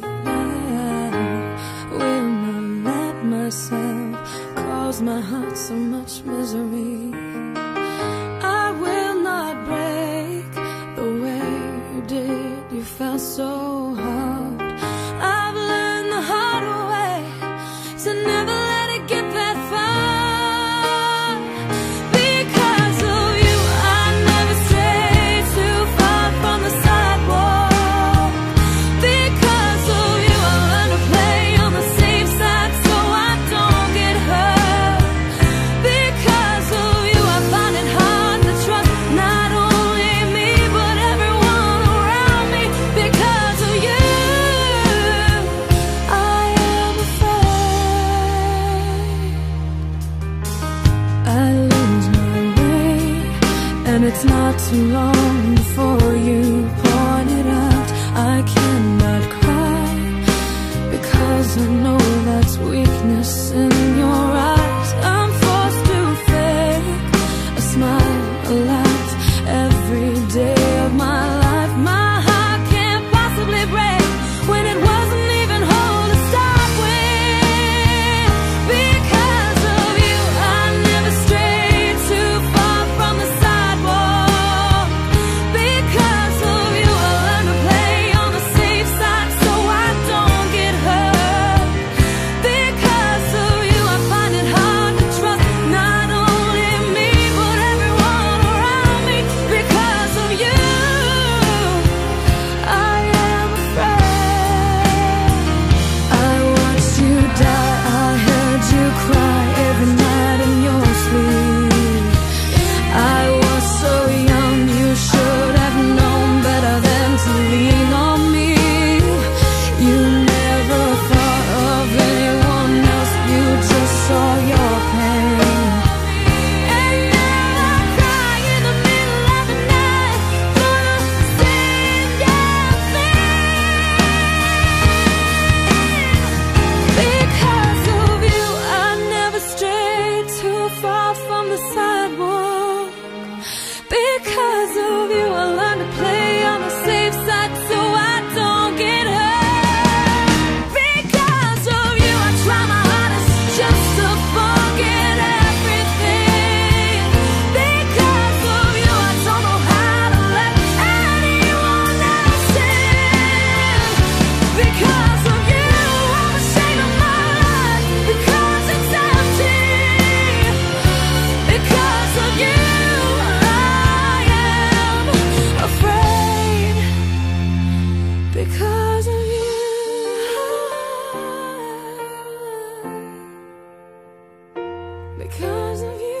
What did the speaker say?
I will not let myself cause my heart so much misery. I will not break the way you did. You felt so hard. It's not too long before you point it out. I cannot cry Because I know that's weakness in your eyes. I'm forced to fake a smile, a laugh because of you.